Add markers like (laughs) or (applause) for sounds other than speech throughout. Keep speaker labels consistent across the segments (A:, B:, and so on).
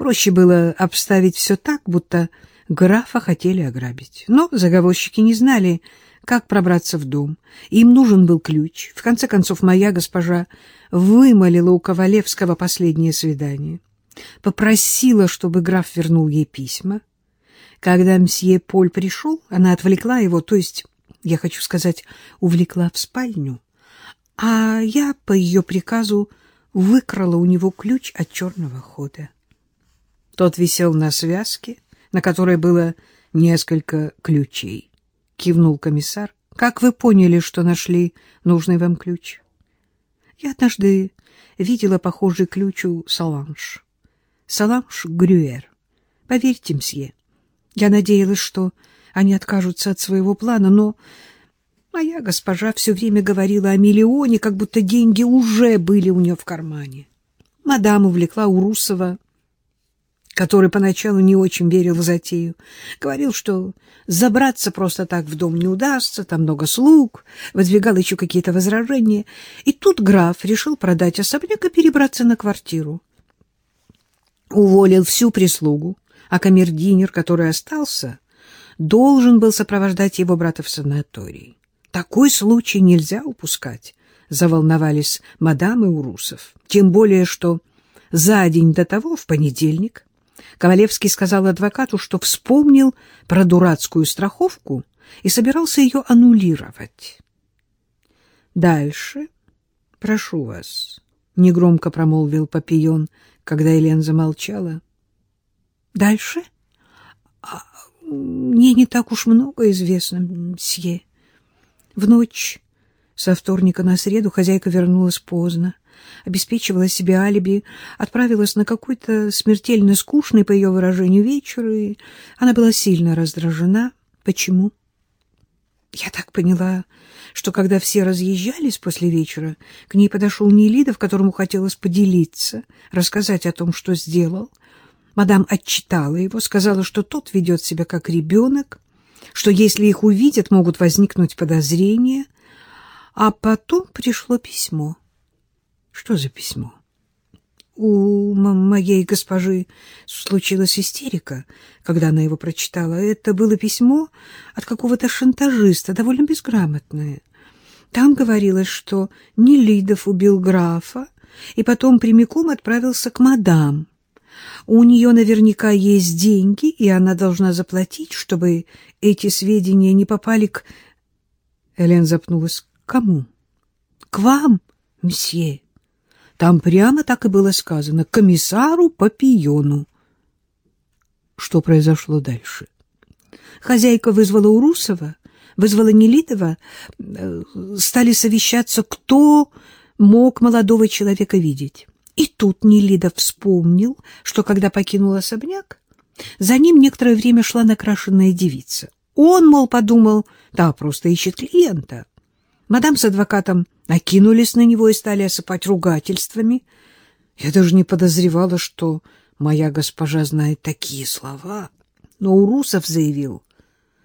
A: Проще было обставить все так, будто графа хотели ограбить. Но заговорщики не знали, как пробраться в дом. Им нужен был ключ. В конце концов, моя госпожа вымолила у Ковалевского последнее свидание. Попросила, чтобы граф вернул ей письма. Когда мсье Поль пришел, она отвлекла его, то есть, я хочу сказать, увлекла в спальню. А я, по ее приказу, выкрала у него ключ от черного хода. Тот висел на связке, на которой было несколько ключей. Кивнул комиссар. Как вы поняли, что нашли нужный вам ключ? Я однажды видела похожий ключ у Саланж. Саланж Грюер. Поверьте, мсье, я надеялась, что они откажутся от своего плана, но моя госпожа все время говорила о миллионе, как будто деньги уже были у нее в кармане. Мадам увлекла Урусова, который поначалу не очень верил в затею. Говорил, что забраться просто так в дом не удастся, там много слуг, выдвигал еще какие-то возражения. И тут граф решил продать особняк и перебраться на квартиру. Уволил всю прислугу, а камердинер, который остался, должен был сопровождать его брата в санаторий. Такой случай нельзя упускать, заволновались мадам и Урусов. Тем более, что за день до того, в понедельник, Ковалевский сказал адвокату, что вспомнил про дурацкую страховку и собирался ее аннулировать. «Дальше, прошу вас», — негромко промолвил Папион, когда Елена замолчала. Дальше? А, мне не так уж много известно, мсье. В ночь со вторника на среду хозяйка вернулась поздно, обеспечивала себе алиби, отправилась на какой-то смертельно скучный, по ее выражению, вечер, и она была сильно раздражена. Почему? Я так поняла, что когда все разъезжались после вечера, к ней подошел Нелидов, которому хотелось поделиться, рассказать о том, что сделал, Мадам отчитала его, сказала, что тот ведет себя как ребенок, что если их увидят, могут возникнуть подозрения. А потом пришло письмо. Что за письмо? У моей госпожи случилась истерика, когда она его прочитала. Это было письмо от какого-то шантажиста, довольно безграмотное. Там говорилось, что Нелидов убил графа и потом прямиком отправился к мадам. У нее наверняка есть деньги, и она должна заплатить, чтобы эти сведения не попали к... Элен запнулась. — Кому? — К вам, мсье. Там прямо так и было сказано. — Комиссару Папиону. Что произошло дальше? Хозяйка вызвала Урусова, вызвала Нелидова, э, стали совещаться, кто мог молодого человека видеть. И тут Нелидов вспомнил, что когда покинул особняк, за ним некоторое время шла накрашенная девица. Он, мол, подумал, да, просто ищет клиента. Мадам с адвокатом накинулись на него и стали осыпать ругательствами. Я даже не подозревала, что моя госпожа знает такие слова. Но Урусов заявил,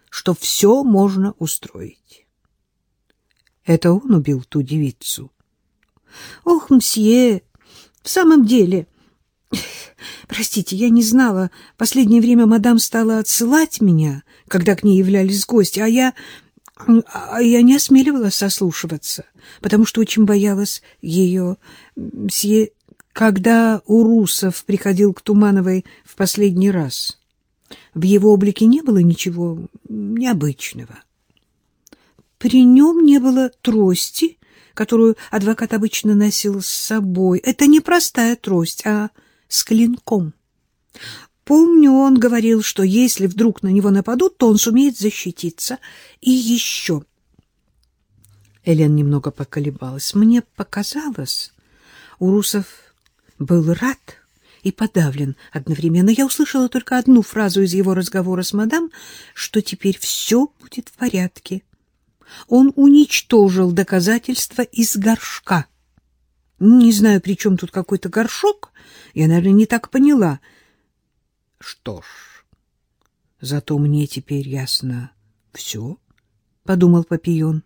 A: что все можно устроить. Это он убил ту девицу. — Ох, мсье, в самом деле... (laughs) Простите, я не знала. Последнее время мадам стала отсылать меня, когда к ней являлись гости, а я... А я не осмеливалась сослушиваться, потому что очень боялась ее... Сие... Когда Урусов приходил к Тумановой в последний раз, в его облике не было ничего необычного. При нем не было трости, которую адвокат обычно носил с собой. Это не простая трость, а с клинком. Помню, он говорил, что если вдруг на него нападут, то он сумеет защититься. И еще... Элен немного поколебалась. Мне показалось, Урусов был рад и подавлен одновременно. Я услышала только одну фразу из его разговора с мадам, что теперь все будет в порядке он уничтожил доказательства из горшка. Не знаю, при чем тут какой-то горшок. Я, наверное, не так поняла. Что ж, зато мне теперь ясно все, — подумал Папион.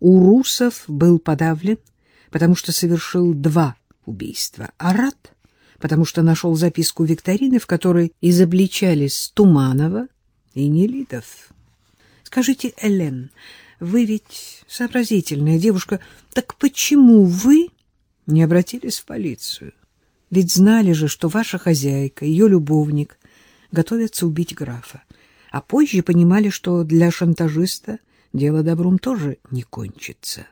A: Урусов был подавлен, потому что совершил два убийства, а Рад, потому что нашел записку Викторины, в которой изобличались Туманова и Нелидов. Скажите, Элен, вы ведь сообразительная девушка, так почему вы не обратились в полицию? Ведь знали же, что ваша хозяйка, ее любовник, готовятся убить графа, а позже понимали, что для шантажиста дело добром тоже не кончится.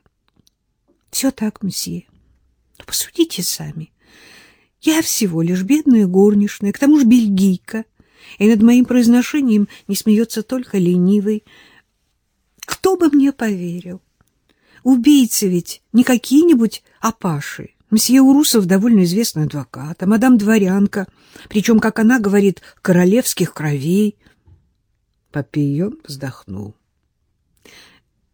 A: Все так, мсье. Но посудите сами. Я всего лишь бедная горничная, к тому же бельгийка, и над моим произношением не смеется только ленивый. Кто бы мне поверил? Убийцы ведь не какие-нибудь апаши. Мсье Урусов довольно известный адвокат, а мадам дворянка, причем, как она говорит, королевских кровей. Папион вздохнул.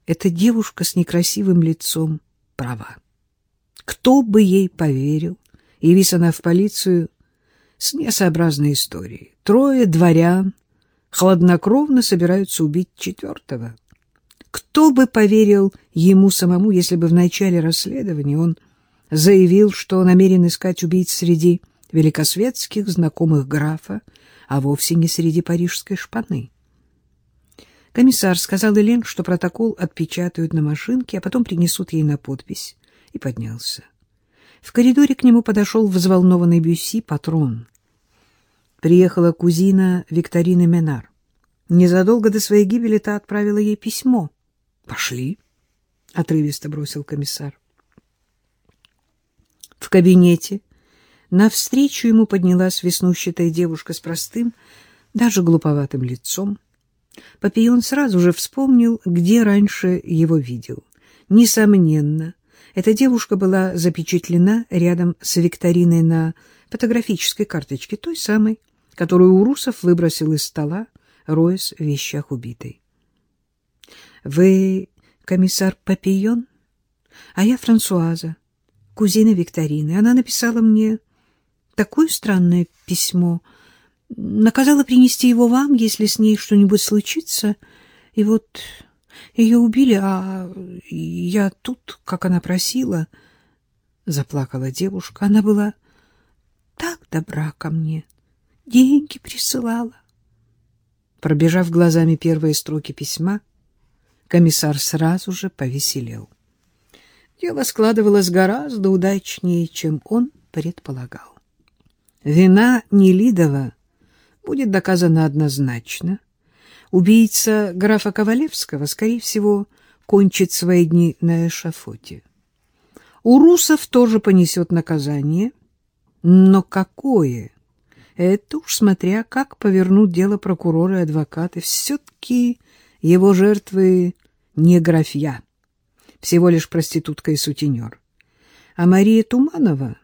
A: Эта девушка с некрасивым лицом права. Кто бы ей поверил, явись она в полицию с несообразной историей. Трое дворян хладнокровно собираются убить четвертого. Кто бы поверил ему самому, если бы в начале расследования он заявил, что намерен искать убийц среди великосветских знакомых графа, а вовсе не среди парижской шпаны. Комиссар сказал Элен, что протокол отпечатают на машинке, а потом принесут ей на подпись, и поднялся. В коридоре к нему подошел взволнованный Бюсси, патрон. Приехала кузина Викторины Менар. Незадолго до своей гибели та отправила ей письмо. — Пошли, — отрывисто бросил комиссар. В кабинете навстречу ему поднялась веснущатая девушка с простым, даже глуповатым лицом. Папион сразу же вспомнил, где раньше его видел. Несомненно, эта девушка была запечатлена рядом с Викториной на фотографической карточке, той самой, которую Урусов выбросил из стола, роясь в вещах убитой. — Вы комиссар Папион? А я Франсуаза, кузина Викторины. Она написала мне такое странное письмо — наказала принести его вам, если с ней что-нибудь случится. И вот ее убили, а я тут, как она просила, — заплакала девушка. Она была так добра ко мне, деньги присылала. Пробежав глазами первые строки письма, комиссар сразу же повеселел. Дело складывалось гораздо удачнее, чем он предполагал. Вина Нелидова будет доказано однозначно. Убийца графа Ковалевского, скорее всего, кончит свои дни на эшафоте. Урусов тоже понесет наказание, но какое? Это уж смотря, как повернут дело прокуроры и адвокаты. Все-таки его жертвы не графья, всего лишь проститутка и сутенер. А Мария Туманова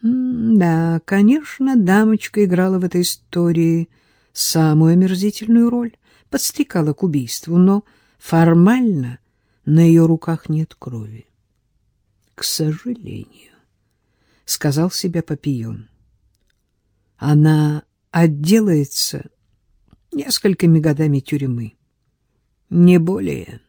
A: да, конечно, дамочка играла в этой истории самую омерзительную роль, подстрекала к убийству, но формально на ее руках нет крови. К сожалению, — сказал себе Папион. Она отделается несколькими годами тюрьмы. Не более.